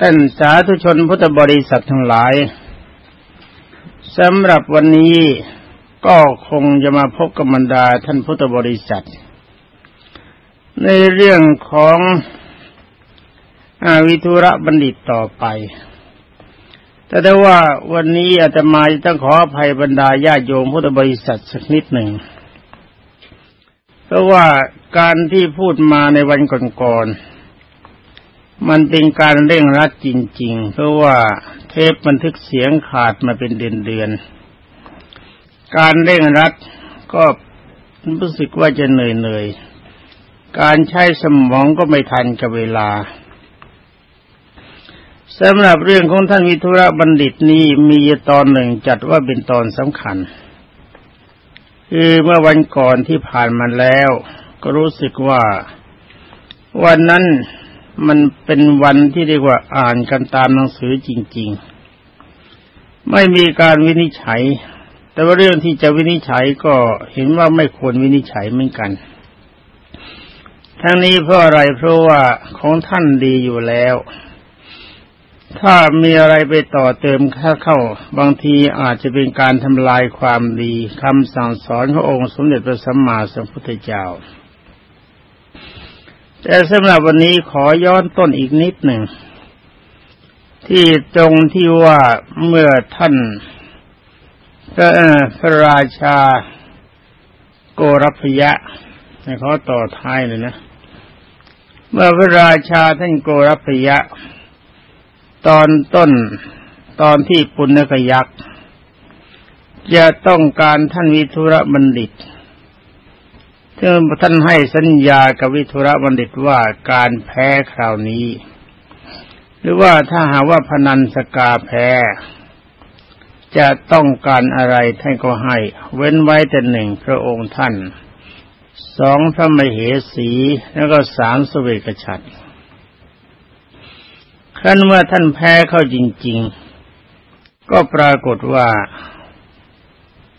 ท่านสาธุชนพุทธบริษัททั้งหลายสำหรับวันนี้ก็คงจะมาพบกับบรรดาท่านพุทธบริษัท ในเรื่องของอาวิทุระบัณฑิตต่อไป แต่ได้ว่าวันนี้อาตมาจะต้องขออภัยบรรดาญาโยมพุทธบริษัทสักนิดหนึ่ง เพราะว่าการที่พูดมาในวันก่อนๆ มันเป็นการเร่งรัดจริง ๆ เพราะว่าเทปบันทึกเสียงขาดมาเป็นเดือนๆ การเร่งรัดก็รู้สึกว่าจะเหนื่อยๆ การใช้สมองก็ไม่ทันกับเวลาสำหรับเรื่องของท่านวิทุระบัณฑิตนี้มีตอนหนึ่งจัดว่าเป็นตอนสำคัญ คือเมื่อวันก่อนที่ผ่านมาแล้ว ก็รู้สึกว่า วันนั้น มันเป็นวันที่เรียกว่าอ่านกันตามหนังสือจริง ๆ ไม่มีการวินิจฉัย แต่ว่าเรื่องที่จะวินิจฉัยก็เห็นว่าไม่ควรวินิจฉัยเหมือนกัน ทั้งนี้เพราะอะไรเพราะว่าของท่านดีอยู่แล้ว ถ้ามีอะไรไปต่อเติมค่าเข้า บางทีอาจจะเป็นการทำลายความดีคำสั่งสอนขององค์สมเด็จพระสัมมาสัมพุทธเจ้า แต่สำหรับวันนี้ขอย้อนต้นอีกนิดหนึ่ง ที่ตรงที่ว่าเมื่อท่านพระพระราชาโกรพยะให้เขาต่อท้ายเลยนะ เมื่อพระราชาท่านโกรพยะ ตอนต้นตอนที่ปุณกยักษ์จะต้องการท่านวิทุระบัณฑิต ท่านให้สัญญากับวิทุระบัณฑิตว่าการแพ้คราวนี้ หรือว่าถ้าหาว่าพนันสกาแพ้ จะต้องการอะไรท่านก็ให้ เว้นไว้แต่หนึ่งพระองค์ท่านสองพระมเหสีแล้วก็สามสเวกฉัตขั้นเมื่อท่านแพ้เข้าจริง ๆ ก็ปรากฏว่า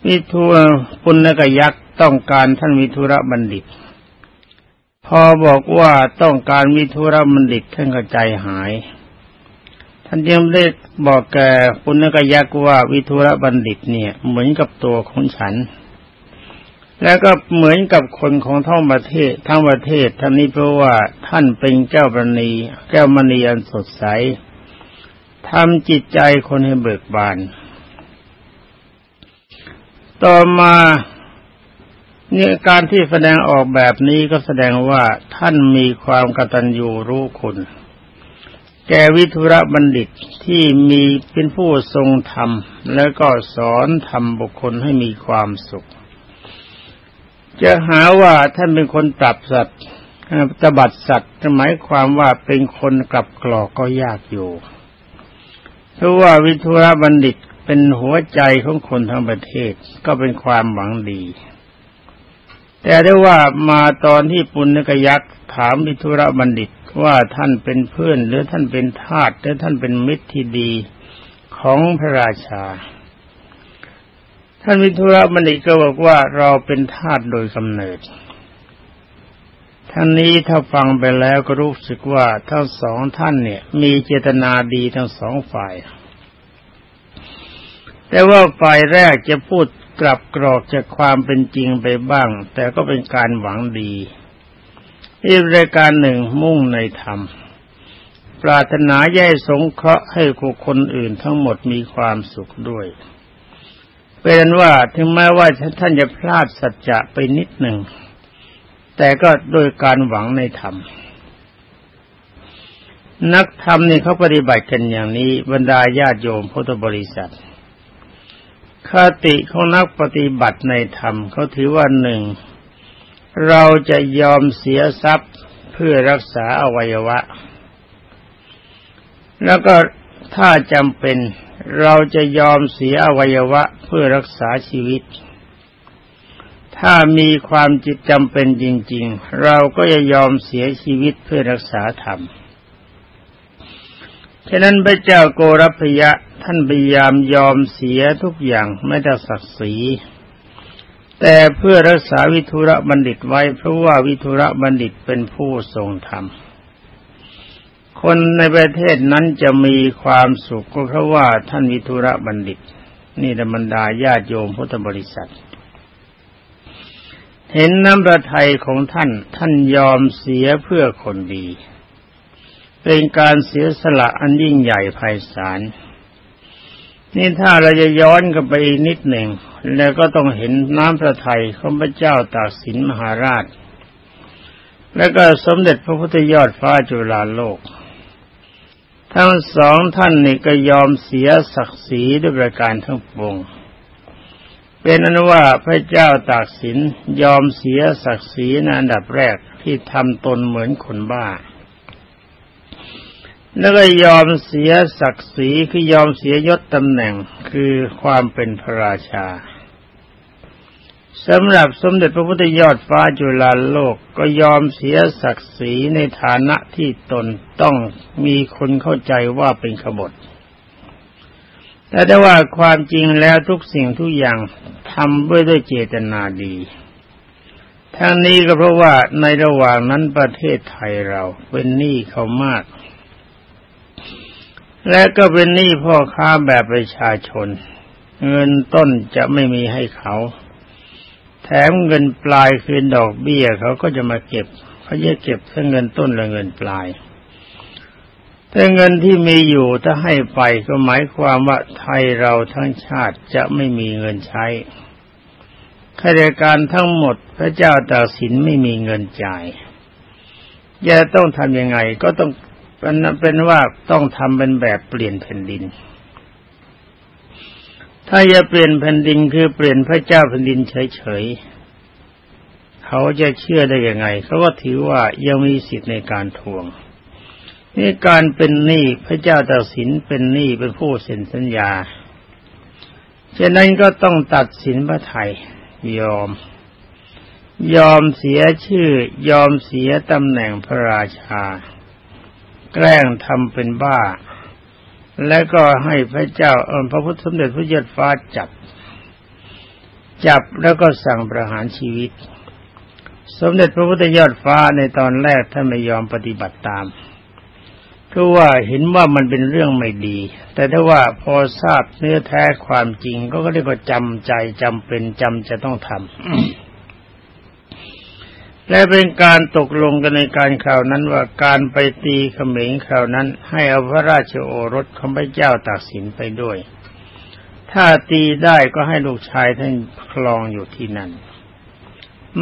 วิทูปุณกยักษ์ ต้องการท่านมิทุระบัณฑิต พอบอกว่าต้องการมิทุระบัณฑิตท่านก็ใจหาย ท่านยังได้บอกแกปุณกยักษ์ว่าวิทุระบัณฑิตเนี่ย เหมือนกับตัวของฉัน แล้วก็เหมือนกับคนของทั้งประเทศทั้งประเทศท่านนี้เพราะว่าท่านเป็นเจ้าปณีแก้วมณีอันสดใสทำจิตใจคนให้เบิกบาน ต่อมา เนี่ยการที่แสดงออกแบบนี้ก็แสดงว่าท่านมีความกตัญญูรู้คุณ แกวิทุระบัณฑิตที่มีเป็นผู้ทรงธรรม แล้วก็สอนธรรมบุคคลให้มีความสุข จะหาว่าท่านเป็นคนปรับสัตว์ตบัดสัตว์หมายความว่าเป็นคนกลับกรอกก็ยากอยู่ เพราะว่าวิทุระบัณฑิตเป็นหัวใจของคนทั้งประเทศก็เป็นความหวังดี แต่ได้ว่ามาตอนที่ปุณณกยักษ์ถามวิทุระบัณฑิตว่าท่านเป็นเพื่อนหรือท่านเป็นทาสหรือท่านเป็นมิตรที่ดีของพระราชา ท่านวิทุระบัณฑิตก็บอกว่าเราเป็นทาสโดยกำเนิดท่านนี้ถ้าฟังไปแล้วก็รู้สึกว่าทั้งสองท่านเนี่ย มีเจตนาดีทั้งสองฝ่าย แต่ว่าฝ่ายแรกจะพูด กลับกรอกจากความเป็นจริงไปบ้าง แต่ก็เป็นการหวังดี อีกรายการหนึ่งมุ่งในธรรม ปรารถนาแย่สงเคราะห์ให้คนอื่นทั้งหมดมีความสุขด้วย เป็นว่าถึงแม้ว่าท่านจะพลาดสัจจะไปนิดหนึ่ง แต่ก็โดยการหวังในธรรมนักธรรมนี่เขาปฏิบัติกันอย่างนี้บรรดาญาติโยมพุทธบริษัท คติของนักปฏิบัติในธรรมเขาถือว่าหนึ่ง เราจะยอมเสียทรัพย์เพื่อรักษาอวัยวะ แล้วก็ถ้าจำเป็นเราจะยอมเสียอวัยวะเพื่อรักษาชีวิต ถ้ามีความจิตจำเป็นจริง ๆ เราก็จะยอมเสียชีวิตเพื่อรักษาธรรม ฉะนั้นพระเจ้าโกรพยะ ท่านพยายามยอมเสียทุกอย่างไม่ได้ศักดิ์ศรีแต่เพื่อรักษาวิทุระบัณฑิตไว้เพราะว่าวิทุระบัณฑิตเป็นผู้ทรงธรรม คนในประเทศนั้นจะมีความสุขก็เพราะว่าท่านวิทุระบัณฑิต นี่ธรรมดาญาติโยมพุทธบริษัท เห็นน้ำประทัยของท่านท่านยอมเสียเพื่อคนดี เป็นการเสียสละอันยิ่งใหญ่ไพศาล นี่ถ้าเราจะย้อนกันไปนิดหนึ่ง แล้วก็ต้องเห็นน้ำพระทัยของพระเจ้าตากสินมหาราช แล้วก็สมเด็จพระพุทธยอดฟ้าจุฬาโลก ทั้งสองท่านนี่ก็ยอมเสียศักดิ์ศรีด้วยประการทั้งปวงเป็นอนุว่าพระเจ้าตากสินยอมเสียศักดิ์ศรีในอันดับแรกที่ทำตนเหมือนคนบ้า แล้วก็ยอมเสียศักดิ์ศรีคือยอมเสียยศตำแหน่งคือความเป็นพระราชาสำหรับสมเด็จพระพุทธยอดฟ้าจุฬาโลกก็ยอมเสียศักดิ์ศรีในฐานะที่ตนต้องมีคนเข้าใจว่าเป็นขบฏแต่ได้ว่าความจริงแล้วทุกสิ่งทุกอย่างทำด้วยด้วยเจตนาดี ทั้งนี้ก็เพราะว่าในระหว่างนั้นประเทศไทยเราเป็นหนี้เขามาก และก็เป็นหนี้พ่อค้าแบบประชาชน เงินต้นจะไม่มีให้เขา แถมเงินปลายคืนดอกเบี้ยเขาก็จะมาเก็บเขาจะเก็บทั้งเงินต้นและเงินปลายแต่เงินที่มีอยู่ถ้าให้ไปก็หมายความว่าไทยเราทั้งชาติจะไม่มีเงินใช้ข้าราชการทั้งหมดพระเจ้าตากสินไม่มีเงินจ่ายจะต้องทำยังไงก็ต้อง เป็นเป็นว่าต้องทำเป็นแบบเปลี่ยนแผ่นดิน ถ้าจะเปลี่ยนแผ่นดินคือเปลี่ยนพระเจ้าแผ่นดินเฉยๆเขาจะเชื่อได้ยังไงเขาก็ถือว่ายังมีสิทธิ์ในการทวงนี่การเป็นหนี้พระเจ้าตัดสินเป็นหนี้เป็นผู้เซ็นสัญญาฉะนั้นก็ต้องตัดสินพระไทยยอม ยอมเสียชื่อยอมเสียตำแหน่งพระราชา แกล้งทำเป็นบ้า แล้วก็ให้พระเจ้าเอพระพุทธสมเด็จพระเจ้าฟ้าจับ จับแล้วก็สั่งประหารชีวิต สมเด็จพระพุทธยอดฟ้าในตอนแรกท่านไม่ยอมปฏิบัติตามคือว่าเห็นว่ามันเป็นเรื่องไม่ดี แต่ถ้าว่าพอทราบเนื้อแท้ความจริงก็ก็เรียกว่าจำใจจำเป็นจำจะต้องทำ และเป็นการตกลงกันในการข่าวนั้นว่าการไปตีเขมรข่าวนั้น ให้เอาพระราชโอรสของพระเจ้าตากสินไปด้วย ถ้าตีได้ก็ให้ลูกชายท่านคลองอยู่ที่นั่น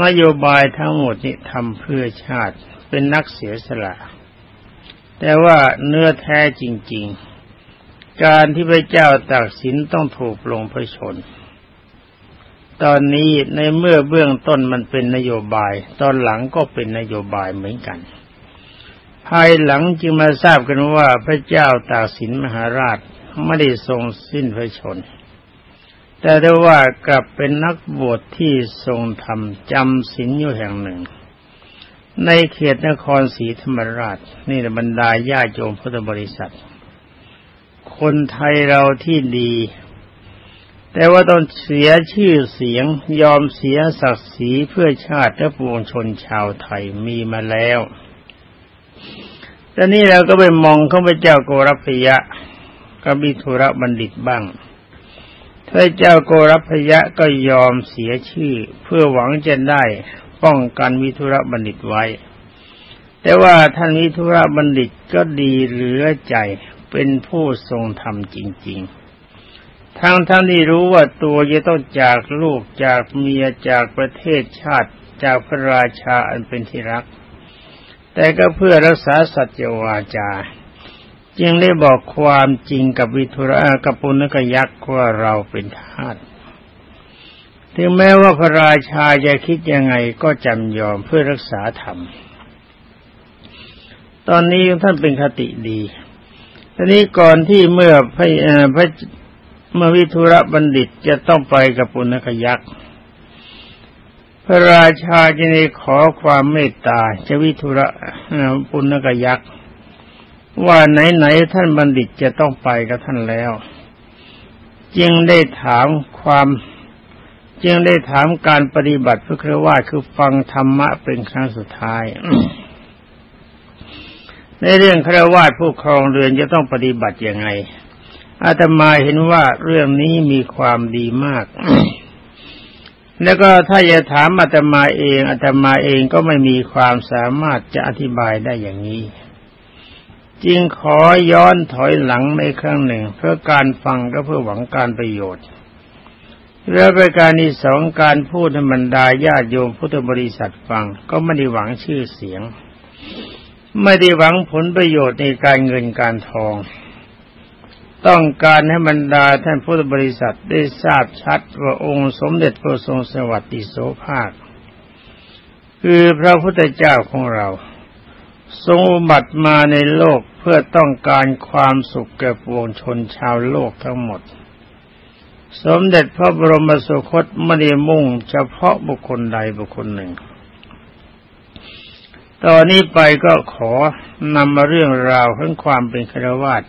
นโยบายทั้งหมดนี้ทำเพื่อชาติเป็นนักเสียสละ แต่ว่าเนื้อแท้จริง ๆ การที่พระเจ้าตากสินต้องถูกลงพระชน ตอนนี้ในเมื่อเบื้องต้นมันเป็นนโยบาย ตอนหลังก็เป็นนโยบายเหมือนกัน ภายหลังจึงมาทราบกันว่าพระเจ้าตากสินมหาราชไม่ได้ทรงสิ้นพระชน แต่ได้ว่ากลับเป็นนักบวชที่ทรงธรรมจำศีลอยู่แห่งหนึ่ง ในเขตนครศรีธรรมราช นี่บรรดาญาโยมพุทธบริษัท คนไทยเราที่ดี แต่ว่าต้องเสียชื่อเสียงยอมเสียศักดิ์ศรีเพื่อชาติและปวงชนชาวไทยมีมาแล้วต่นี้เราก็ไปมองเข้าไปเจ้าโกรพยะกบิธุระบัณฑิตบ้างถ้าเจ้าโกรพยะก็ยอมเสียชื่อ เพื่อหวังจะได้ป้องกันวิทุระบัณฑิตไว้ แต่ว่าท่านวิทุระบัณฑิตก็ดีเหลือใจเป็นผู้ทรงธรรมจริง ๆ ทั้งทั้งที่รู้ว่าตัวจะต้องจากลูกจากเมียจากประเทศชาติจากพระราชาอันเป็นที่รัก แต่ก็เพื่อรักษาสัจวาจา จึงได้บอกความจริงกับวิทุระกับปุณกยักษ์ว่าเราเป็นทาสถึงแม้ว่าพระราชาจะคิดยังไงก็จำยอมเพื่อรักษาธรรม ตอนนี้ท่านเป็นคติดีทีนี้ก่อนที่เมื่อพระพระ เมื่อวิทุระบัณฑิตจะต้องไปกับปุณกยักษ์ พระราชาจะได้ขอความเมตตาจะวิทุระปุณกยักษ์ว่าไหนๆท่านบัณฑิตจะต้องไปกับท่านแล้ว จึงได้ถามความจึงได้ถามการปฏิบัติเพื่อคือว่าคือฟังธรรมะเป็นครั้งสุดท้าย ในเรื่องครวาสผู้ครองเรือนจะต้องปฏิบัติยังไง อาตมาเห็นว่าเรื่องนี้มีความดีมาก แล้วก็ถ้าจะถามอาตมาเองอาตมาเองก็ไม่มีความสามารถจะอธิบายได้อย่างนี้ จึงขอย้อนถอยหลังในครั้งหนึ่ง เพื่อการฟังก็เพื่อหวังการประโยชน์แล้วประการที่สองการพูดให้บรรดาญาติโยมพุทธบริษัทฟัง ก็ไม่ได้หวังชื่อเสียง ไม่ได้หวังผลประโยชน์ในการเงินการทอง ต้องการให้บรรดาท่านพุทธบริษัทได้ทราบชัดว่าองค์สมเด็จพระทรงสวัสดิโสภาค คือพระพุทธเจ้าของเรา ทรงบัติมาในโลกเพื่อต้องการความสุขแก่ปวงชนชาวโลกทั้งหมด สมเด็จพระบรมสุคตไม่ได้มุ่งเฉพาะบุคคลใดบุคคลหนึ่งตอนนี้ไปก็ขอนำมาเรื่องราวของความเป็นครวาต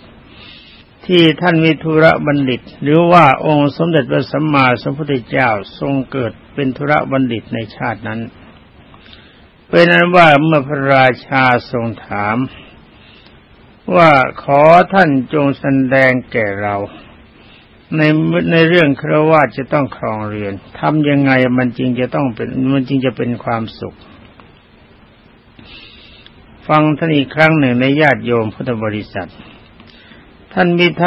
ที่ท่านวิทุระบัณฑิต หรือว่าองค์สมเด็จพระสัมมาสัมพุทธเจ้าทรงเกิดเป็นธุระบัณฑิตในชาตินั้น เป็นนั้นว่าเมื่อพระราชาทรงถาม ว่าขอท่านจงแสดงแก่เรา ในในเรื่องครวาจะต้องครองเรือนทำยังไงมันจริงจะต้องเป็นมันจริงจะเป็นความสุข ฟังท่านอีกครั้งหนึ่งในญาติโยมพุทธบริษัท ท่านมิท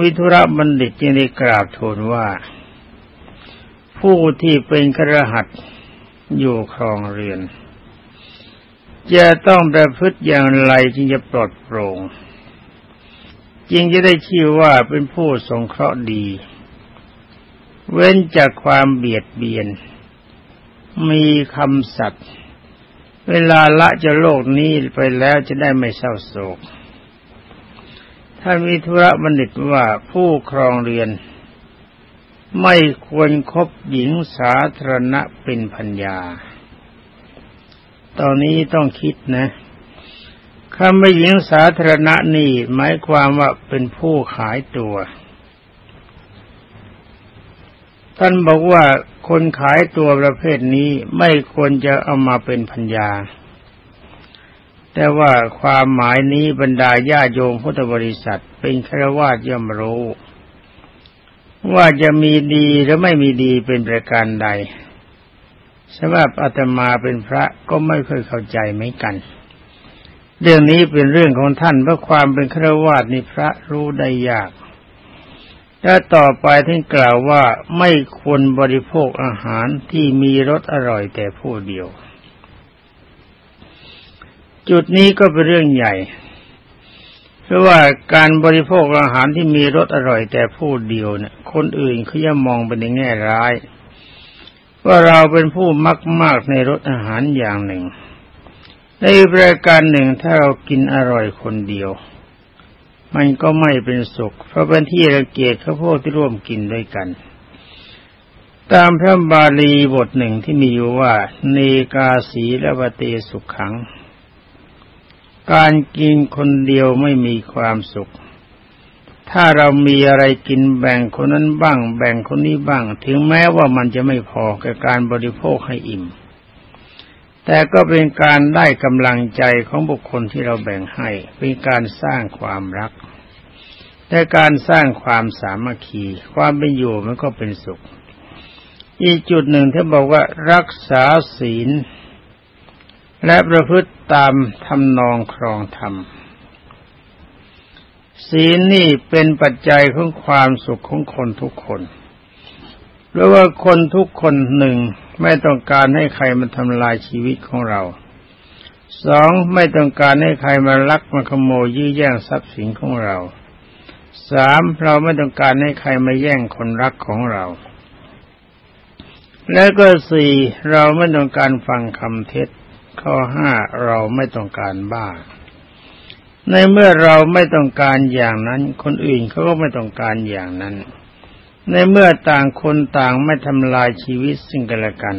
วิทุระบัณฑิตจึงได้กราบทูลว่า ผู้ที่เป็นกระหัตอยู่ครองเรือน จะต้องประพฤติอย่างไรจึงจะปลอดโปร่งจึงจะได้ชื่อว่าเป็นผู้สงเคราะห์ดี เว้นจากความเบียดเบียน มีคำสัตย์เวลาละจะโลกนี้ไปแล้วจะได้ไม่เศร้าโศก ท่านวิทุระบัณฑิตว่าผู้ครองเรือน ไม่ควรครบหญิงสาธารณะเป็นพัญญา ตอนนี้ต้องคิดนะคำว่าหญิงสาธารณะนี่หมายความว่าเป็นผู้ขายตัว ท่านบอกว่าคนขายตัวประเภทนี้ไม่ควรจะเอามาเป็นพัญญา แต่ว่าความหมายนี้บรรดาญาโยมพุทธบริษัท เป็นครวาสย่อมรู้ ว่าจะมีดีหรือไม่มีดีเป็นประการใดสำหรับอาตมาเป็นพระก็ไม่เคยเข้าใจเหมือนกัน เรื่องนี้เป็นเรื่องของท่านเพราะความเป็นฆราวาสนี่พระรู้ได้ยากและต่อไปท่านกล่าวว่าไม่ควรบริโภคอาหารที่มีรสอร่อยแต่ผู้เดียว จุดนี้ก็เป็นเรื่องใหญ่ เพราะว่าการบริโภคอาหารที่มีรสอร่อยแต่ผู้เดียวเนี่ย คนอื่นเขาจะมองไปในแง่ร้าย ว่าเราเป็นผู้มักมากในรสอาหารอย่างหนึ่ง ในประการหนึ่งถ้าเรากินอร่อยคนเดียว มันก็ไม่เป็นสุข เพราะเป็นที่ระเกียจเขาพวกที่ร่วมกินด้วยกันตามพระบาลีบทหนึ่งที่มีอยู่ว่าเนกาสีและวเตสุขขัง การกินคนเดียวไม่มีความสุข ถ้าเรามีอะไรกินแบ่งคนนั้นบ้าง แบ่งคนนี้บ้าง ถึงแม้ว่ามันจะไม่พอกับการบริโภคให้อิ่ม แต่ก็เป็นการได้กำลังใจของบุคคลที่เราแบ่งให้ เป็นการสร้างความรัก แต่การสร้างความสามัคคี ความเป็นอยู่มันก็เป็นสุข อีกจุดหนึ่งที่บอกว่ารักษาศีล และประพฤติตามทำนองครองธรรม ศีลนี่เป็นปัจจัยของความสุขของคนทุกคนเพราะว่าคนทุกคนหนึ่งไม่ต้องการให้ใครมาทำลายชีวิตของเรา สองไม่ต้องการให้ใครมาลักมาขโมยยื้อแย่งทรัพย์สินของเรา สามเราไม่ต้องการให้ใครมาแย่งคนรักของเรา และก็สี่เราไม่ต้องการฟังคำเท็จ ข้อห้าเราไม่ต้องการบ้า ในเมื่อเราไม่ต้องการอย่างนั้น คนอื่นเขาก็ไม่ต้องการอย่างนั้น ในเมื่อต่างคนต่างไม่ทำลายชีวิตสิ่งกันและกัน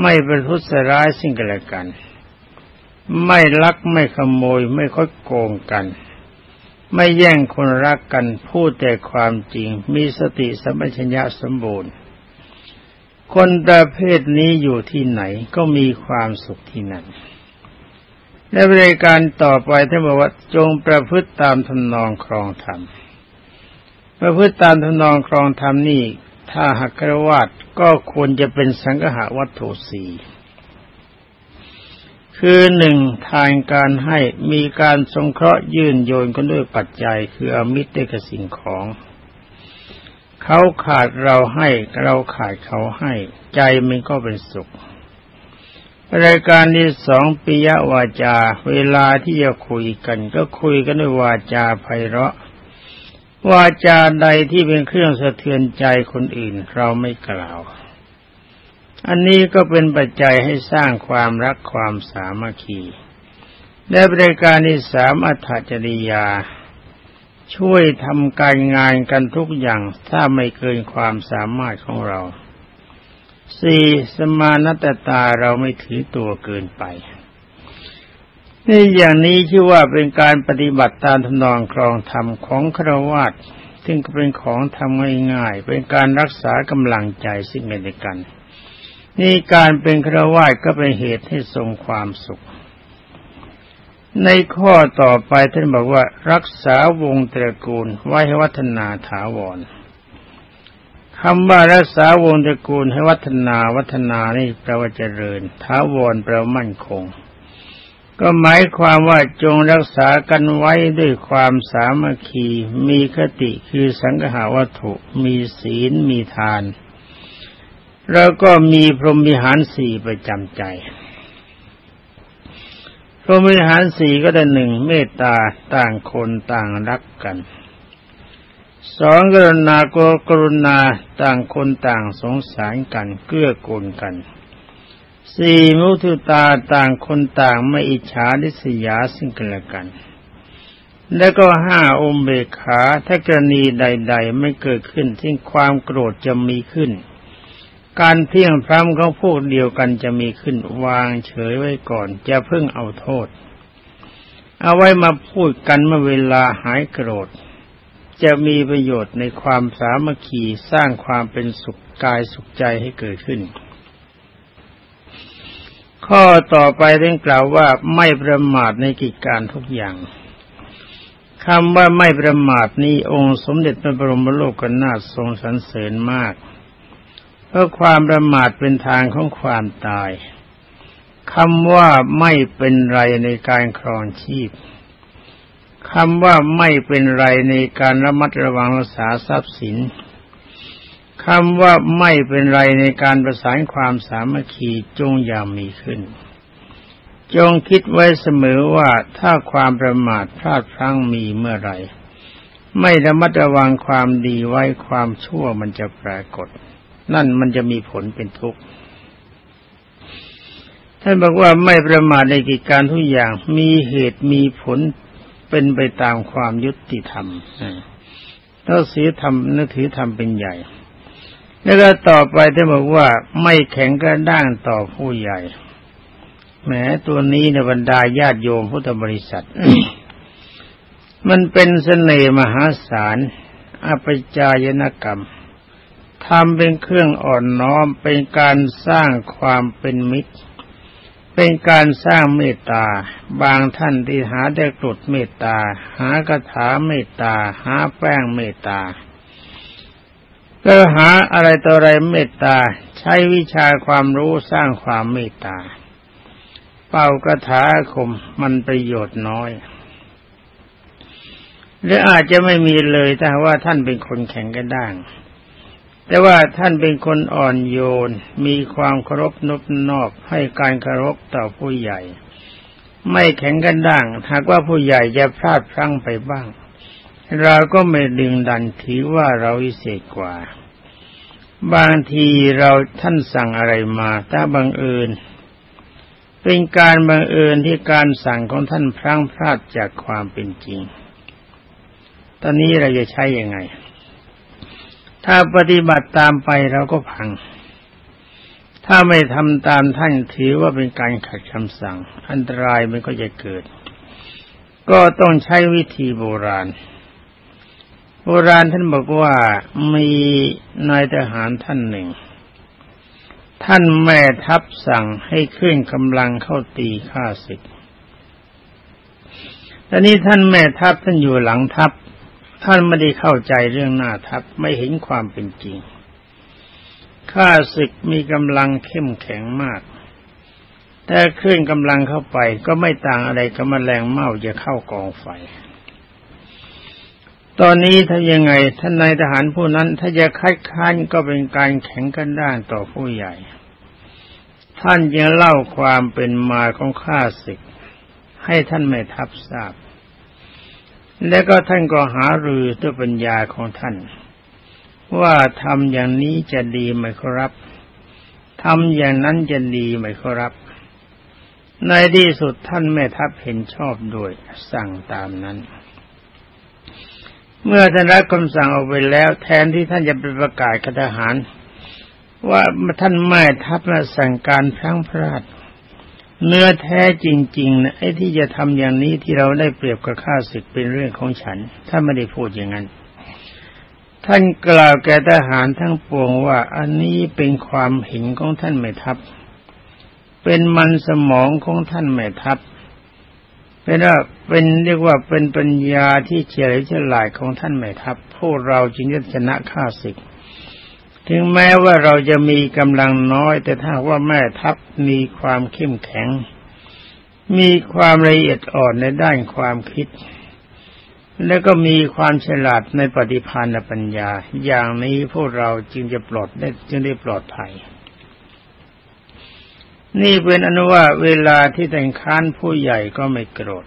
ไม่ประทุษร้ายสิ่งกันและกัน ไม่ลักไม่ขโมยไม่ค่อยโกงกันไม่แย่งคนรักกันพูดแต่ความจริงมีสติสัมปชัญญะสมบูรณ์ คนประเภทนี้อยู่ที่ไหนก็มีความสุขที่นั่นและบริการต่อไปท่านบอกว่าจงประพฤติตามทำนองครองธรรม ประพฤติตามทำนองครองธรรมนี่ ถ้าหักกระวาดก็ควรจะเป็นสังหาวัตถุสีคือหนึ่งทานการให้มีการสงเคราะห์ยื่นโยนกันด้วยปัจจัย คืออมิตรได้กับสิ่งของ เขาขาดเราให้เราขาดเขาให้ ใจมันก็เป็นสุข รายการที่สองปิยวาจา เวลาที่จะคุยกัน ก็คุยกันด้วยวาจาไพเราะ วาจาใดที่เป็นเครื่องสะเทือนใจคนอื่นเราไม่กล่าว อันนี้ก็เป็นปัจจัยให้สร้างความรักความสามัคคีและบริการที่สามอัตจริยา ช่วยทำการงานกันทุกอย่างถ้าไม่เกินความสามารถของเราสี่สมานตตาเราไม่ถือตัวเกินไปนี่อย่างนี้ชื่อว่าเป็นการปฏิบัติตามทนองครองธรรมของครวญซึ่งเป็นของทำง่ายๆเป็นการรักษากำลังใจซึ่งกันและกัน นี่การเป็นครวญก็เป็นเหตุให้ทรงความสุข ในข้อต่อไปท่านบอกว่า รักษาวงตระกูลไว้ให้วัฒนาถาวรคำว่ารักษาวงตระกูลให้วัฒนาวัฒนานี่แปลว่าเจริญถาวรแปลว่ามั่นคง ก็หมายความว่าจงรักษากันไว้ด้วยความสามัคคี มีคติคือสังหาวัตถุมีศีลมีทาน แล้วก็มีพรหมิหารสี่ประจำใจ พรหมิหารสี่ก็ได้หนึ่งเมตตาต่างคนต่างรักกันสองกรุณาโกกรุณาต่างคนต่างสงสารกันเกื้อกูลกันสี่มุทุตาต่างคนต่างไม่อิจฉาดิษยาซึ่งกันและกัน แล้วก็ห้าอมเบขาถ้ากรณีใด ๆ ไม่เกิดขึ้นที่ความโกรธจะมีขึ้น การเที่ยงพร้ำของพวกเดียวกันจะมีขึ้นวางเฉยไว้ก่อนจะเพิ่งเอาโทษ เอาไว้มาพูดกันเมื่อเวลาหายโกรธ จะมีประโยชน์ในความสามัคคีสร้างความเป็นสุขกายสุขใจให้เกิดขึ้น ข้อต่อไปเรื่องกล่าวว่าไม่ประมาทในกิจการทุกอย่างคำว่าไม่ประมาทนี้องค์สมเด็จพระบรมโลกนาถทรงสรรเสริญมาก เพราะความประมาทเป็นทางของความตายคำว่าไม่เป็นไรในการครองชีพคำว่าไม่เป็นไรในการระมัดระวังรักษาทรัพย์สินคำว่าไม่เป็นไรในการประสานความสามัคคีจงอย่ามีขึ้น จงคิดไว้เสมอว่าถ้าความประมาทพลาดพลั้งมีเมื่อไรไม่ระมัดระวังความดีไว้ความชั่วมันจะปรากฏ นั่นมันจะมีผลเป็นทุกข์ท่านบอกว่าไม่ประมาทในกิจการทุกอย่างมีเหตุมีผลเป็นไปตามความยุติธรรมต้องเสียธรรมนึกถือธรรมเป็นใหญ่ แล้วก็ต่อไปท่านบอกว่าไม่แข็งกระด้างต่อผู้ใหญ่แม้ตัวนี้ในบรรดาญาติโยมพุทธบริษัท มันเป็นเสน่ห์มหาศาลอภิจายนกรรม ทำเป็นเครื่องอ่อนน้อมเป็นการสร้างความเป็นมิตร เป็นการสร้างเมตตา บางท่านที่หาได้กรดเมตตา หากระถาเมตตา หาแป้งเมตตาก็หาอะไรต่ออะไรเมตตา ใช้วิชาความรู้สร้างความเมตตา เป่ากระถาคมมันประโยชน์น้อยหรืออาจจะไม่มีเลยถ้าว่าท่านเป็นคนแข็งกระด้าง แต่ว่าท่านเป็นคนอ่อนโยน มีความเคารพนบนอบให้การเคารพต่อผู้ใหญ่ ไม่แข็งกันด่าง หากว่าผู้ใหญ่จะพลาดพลั้งไปบ้าง เราก็ไม่ดึงดันถือว่าเราวิเศษกว่า บางทีเราท่านสั่งอะไรมาถ้าบังเอิญ เป็นการบังเอิญที่การสั่งของท่านพลั้งพลาดจากความเป็นจริง ตอนนี้เราจะใช้ยังไง ถ้าปฏิบัติตามไปเราก็พัง ถ้าไม่ทำตามท่านถือว่าเป็นการขัดคำสั่ง อันตรายมันก็จะเกิด ก็ต้องใช้วิธีโบราณ โบราณท่านบอกว่ามีนายทหารท่านหนึ่ง ท่านแม่ทัพสั่งให้ขึ้นกำลังเข้าตีข้าศึกตอนนี้ท่านแม่ทัพท่านอยู่หลังทัพ ท่านไม่ได้เข้าใจเรื่องหน้าทัพไม่เห็นความเป็นจริงข้าศึกมีกำลังเข้มแข็งมาก แต่เคลื่อนกำลังเข้าไปก็ไม่ต่างอะไรกับแมลงเม่าจะเข้ากองไฟ ตอนนี้ถ้ายังไงท่านนายทหารผู้นั้น ถ้าจะคัดค้านก็เป็นการแข็งกันด้านต่อผู้ใหญ่ ท่านยังเล่าความเป็นมาของข้าศึก ให้ท่านแม่ทัพทราบ แล้วก็ท่านก็หารือด้วยปัญญาของท่าน ว่าทำอย่างนี้จะดีไหมครับทำอย่างนั้นจะดีไหมครับ ในที่สุดท่านแม่ทัพเห็นชอบด้วยสั่งตามนั้น เมื่อท่านรับคำสั่งออกไปแล้ว แทนที่ท่านจะไปประกาศกับทหาร ว่าท่านแม่ทัพมาสั่งการพลังพราช เนื้อแท้จริงๆนะไอ้ที่จะทำอย่างนี้ที่เราได้เปรียบกับข้าศึกเป็นเรื่องของฉันท่าไม่ได้พูดอย่างนั้น ท่านกล่าวแก่ทหารทั้งปวงว่าอันนี้เป็นความเห็นของท่านแม่ทัพ เป็นมันสมองของท่านแม่ทัพเป็นว่าเป็นเรียกว่าเป็นปัญญาที่เฉลียวฉลาดของท่านแม่ทัพพวกเราจึงจะชนะข้าศึก ถึงแม้ว่าเราจะมีกำลังน้อย แต่ถ้าว่าแม่ทัพมีความเข้มแข็ง มีความละเอียดอ่อนในด้านความคิด และก็มีความฉลาดในปฏิภาณปัญญา อย่างนี้พวกเราจึงจะปลอดได้จึงได้ปลอดภัย นี่เป็นอนุว่าเวลาที่แต่งค้านผู้ใหญ่ก็ไม่โกรธ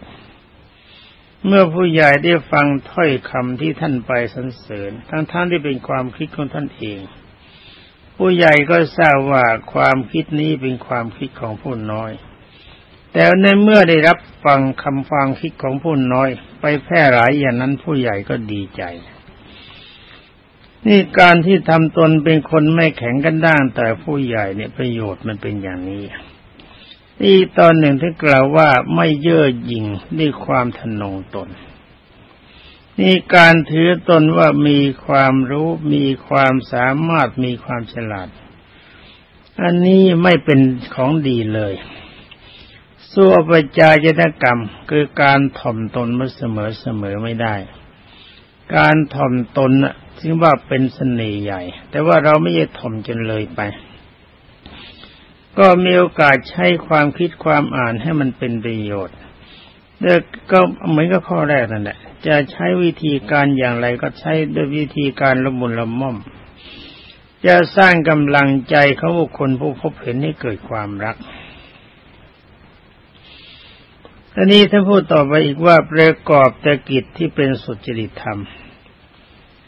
เมื่อผู้ใหญ่ได้ฟังถ้อยคำที่ท่านไปสรรเสริญ ทั้งท่านที่เป็นความคิดของท่านเอง ผู้ใหญ่ก็ทราบว่าความคิดนี้เป็นความคิดของผู้น้อย แต่ในเมื่อได้รับฟังคำฟังคิดของผู้น้อย ไปแพร่หลายอย่างนั้นผู้ใหญ่ก็ดีใจ นี่การที่ทำตนเป็นคนไม่แข็งกันด้านแต่ผู้ใหญ่เนี่ยประโยชน์มันเป็นอย่างนี้นี่ตอนหนึ่งที่กล่าวว่าไม่เย่อหยิ่งด้วยความทนงตน นี่การถือตนว่ามีความรู้มีความสามารถมีความฉลาด อันนี้ไม่เป็นของดีเลยสู้ปจายนกรรม คือการถ่อมตนมาเสมอเสมอไม่ได้ การถ่อมตนน่ะถึงว่าเป็นเสน่ห์ใหญ่ แต่ว่าเราไม่ได้ถ่อมจนเลยไป ก็มีโอกาสใช้ความคิดความอ่านให้มันเป็นประโยชน์เด็กก็เหมือนกับข้อแรกนั่นแหละ จะใช้วิธีการอย่างไรก็ใช้ด้วยวิธีการละมุนละม่อม จะสร้างกำลังใจเขาบุคคลผู้พบเห็นให้เกิดความรักทีนี้ท่านพูดต่อไปอีกว่าประกอบต่กิจที่เป็นสุจริตธรรม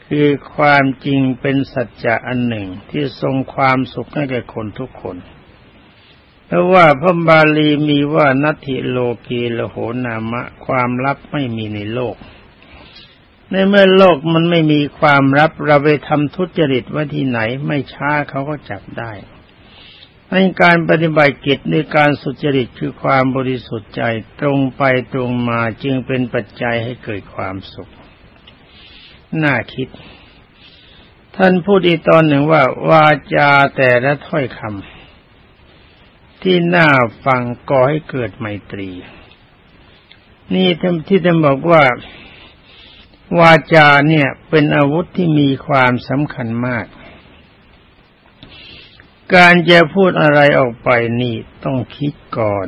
คือความจริงเป็นสัจจะอันหนึ่งที่ทรงความสุขให้แก่คนทุกคน เพราะว่าพระบาลีมีว่านัตถิโลกีโลโหนามะ ความลับไม่มีในโลก ในเมื่อโลกมันไม่มีความลับเราไปทำทุจริตไว้ที่ไหนไม่ช้าเขาก็จับได้ในการปฏิบัติกิจในการสุจริตคือความบริสุทธิ์ใจตรงไปตรงมาจึงเป็นปัจจัยให้เกิดความสุข น่าคิด ท่านพูดอีกตอนหนึ่งว่า วาจาแต่ละถ้อยคำที่น่าฟังก่อให้เกิดไมตรี นี่ที่ท่านบอกว่า วาจาเนี่ยเป็นอาวุธที่มีความสำคัญมาก การจะพูดอะไรออกไปนี่ต้องคิดก่อน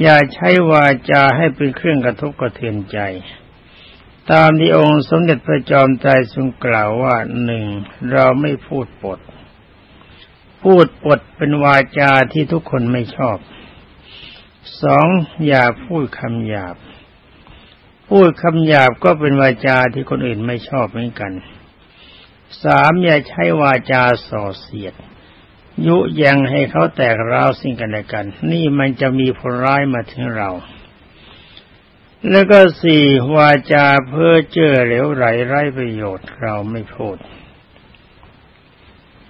อย่าใช้วาจาให้เป็นเครื่องกระทบกระเทือนใจ ตามที่องค์สมเด็จพระจอมไตรทรงกล่าวว่าหนึ่งเราไม่พูดปด พูดปดเป็นวาจาที่ทุกคนไม่ชอบสองอย่าพูดคำหยาบ พูดคำหยาบก็เป็นวาจาที่คนอื่นไม่ชอบเหมือนกันสามอย่าใช้วาจาส่อเสียด ยุยังให้เขาแตกร้าวสิ่งกันและกัน นี่มันจะมีผลร้ายมาถึงเรา แล้วก็สี่วาจาเพื่อเจอเหลวไหลไร้ประโยชน์เราไม่พูด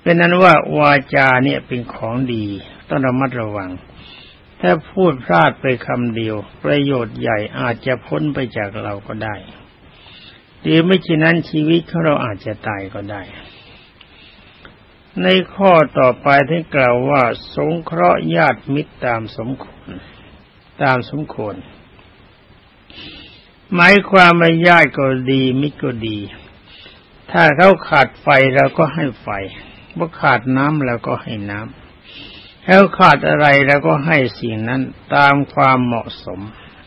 เป็นนั้นว่าวาจาเนี่ยเป็นของดี ต้องระมัดระวัง ถ้าพูดพลาดไปคำเดียว ประโยชน์ใหญ่อาจจะพ้นไปจากเราก็ได้ หรือไม่เช่นนั้นชีวิตของเราอาจจะตายก็ได้ ในข้อต่อไปที่กล่าวว่า สงเคราะห์ญาติมิตรตามสมควรตามสมควร หมายความว่าญาติก็ดี มิตรก็ดี ถ้าเขาขาดไฟเราก็ให้ไฟว่าขาดน้ำเราก็ให้น้ำ แล้วขาดอะไรเราก็ให้สิ่งนั้นตามความเหมาะสม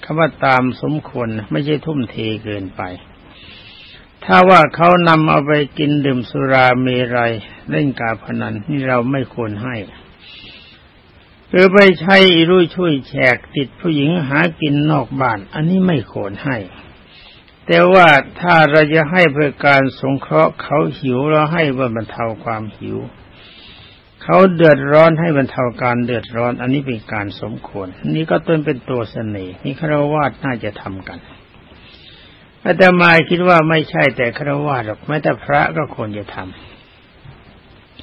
คำว่าตามสมควรไม่ใช่ทุ่มเทเกินไป ถ้าว่าเขานำเอาไปกินดื่มสุราเมรัยเล่นการพนันนี่เราไม่ควรให้หรือไปใช้อิรุ่ยช่วยแฉกติดผู้หญิงหากินนอกบ้าน อันนี้ไม่ควรให้ แต่ว่าถ้าเราจะให้เพื่อการสงเคราะห์เขาหิวเราให้เพื่อบรรเทาความหิว เขาเดือดร้อนให้บรรเทาการเดือดร้อน อันนี้เป็นการสมควร นี่ก็ต้นเป็นตัวเสน่ห์นี่ครวาสน่าจะทำกันอาตมาคิดว่าไม่ใช่แต่ครวาสหรอกแม้แต่พระก็ควรจะท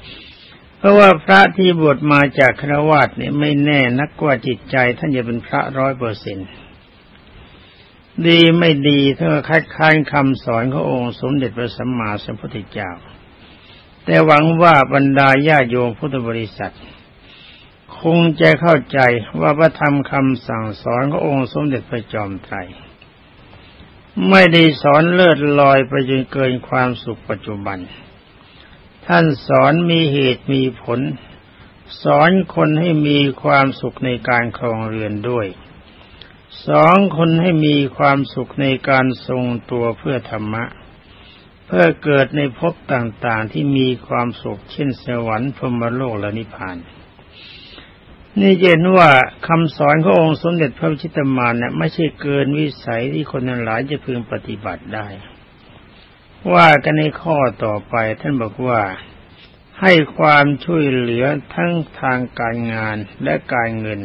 ำเพราะว่าพระที่บวชมาจากครวาสเนี่ยไม่แน่นักกว่าจิตใจ ท่านจะเป็นพระร้อยเปอร์เซ็นดีไม่ดีถ้าคัดค้านคำสอนขององค์สมเด็จพระสัมมาสัมพุทธเจ้า แต่หวังว่าบรรดาญาโยมพุทธบริษัท คงจะเข้าใจว่าพระธรรมคำสั่งสอนขององค์สมเด็จพระจอมไตรไม่ได้สอนเลิศลอยไปจนเกินความสุขปัจจุบัน ท่านสอนมีเหตุมีผล สอนคนให้มีความสุขในการครองเรือนด้วย สอนคนให้มีความสุขในการทรงตัวเพื่อธรรมะ เพื่อเกิดในภพต่างๆที่มีความสุขเช่นสวรรค์พรมโลกและนิพพาน นี่เห็นว่าคำสอนขององค์สมเด็จพระชิตมานเนี่ยไม่ใช่เกินวิสัยที่คนทั้งหลายจะพึงปฏิบัติได้ ว่ากันในข้อต่อไปท่านบอกว่าให้ความช่วยเหลือทั้งทางการงานและการเงิน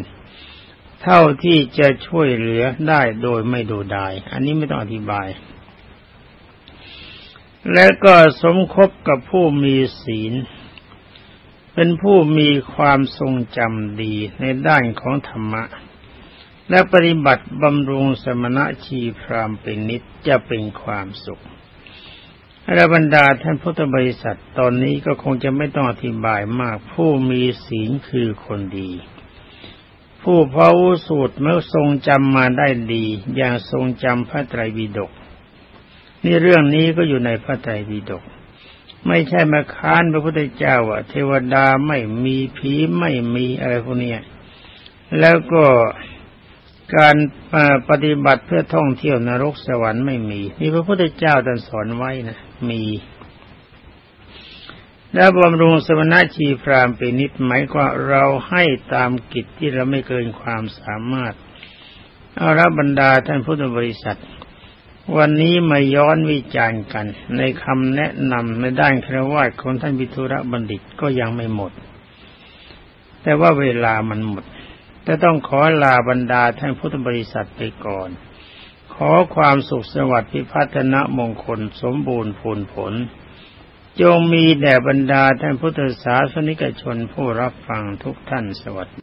เท่าที่จะช่วยเหลือได้โดยไม่ดูดาย อันนี้ไม่ต้องอธิบาย และก็สมคบกับผู้มีศีล เป็นผู้มีความทรงจำดีในด้านของธรรมะ และปฏิบัติบำรุงสมณะชีพรามเป็นนิจจะเป็นความสุขอรบรรดาท่านพุทธบริษัทตอนนี้ก็คงจะไม่ต้องอธิบายมาก ผู้มีศีลคือคนดี ผู้พระวุสูตรเมื่อทรงจำมาได้ดี อย่างทรงจำพระไตรปิฎก นี่เรื่องนี้ก็อยู่ในพระไตรปิฎกไม่ใช่มาค้านพระพุทธเจ้าว่าเทวดาไม่มีผีไม่มีอะไรพวกนี้แล้วก็การปฏิบัติเพื่อท่องเที่ยวนรกสวรรค์ไม่มีนี่พระพุทธเจ้าท่านสอนไว้นะมี แล้วบำรุงสมณะชีพรามเป็นนิดหมายว่าเราให้ตามกิจที่เราไม่เกินความสามารถ เอาละบรรดาท่านพุทธบริษัท วันนี้มาย้อนวิจารณ์กัน ในคำแนะนำในด้านครวญของท่านวิทุระบัณฑิตก็ยังไม่หมด แต่ว่าเวลามันหมดจะต้องขอลาบรรดาท่านพุทธบริษัทไปก่อน ขอความสุขสวัสดิ์พิพัฒนมงคลสมบูรณ์ผลผล จงมีแด่บรรดาท่านพุทธศาสนิกชนผู้รับฟังทุกท่านสวัสดี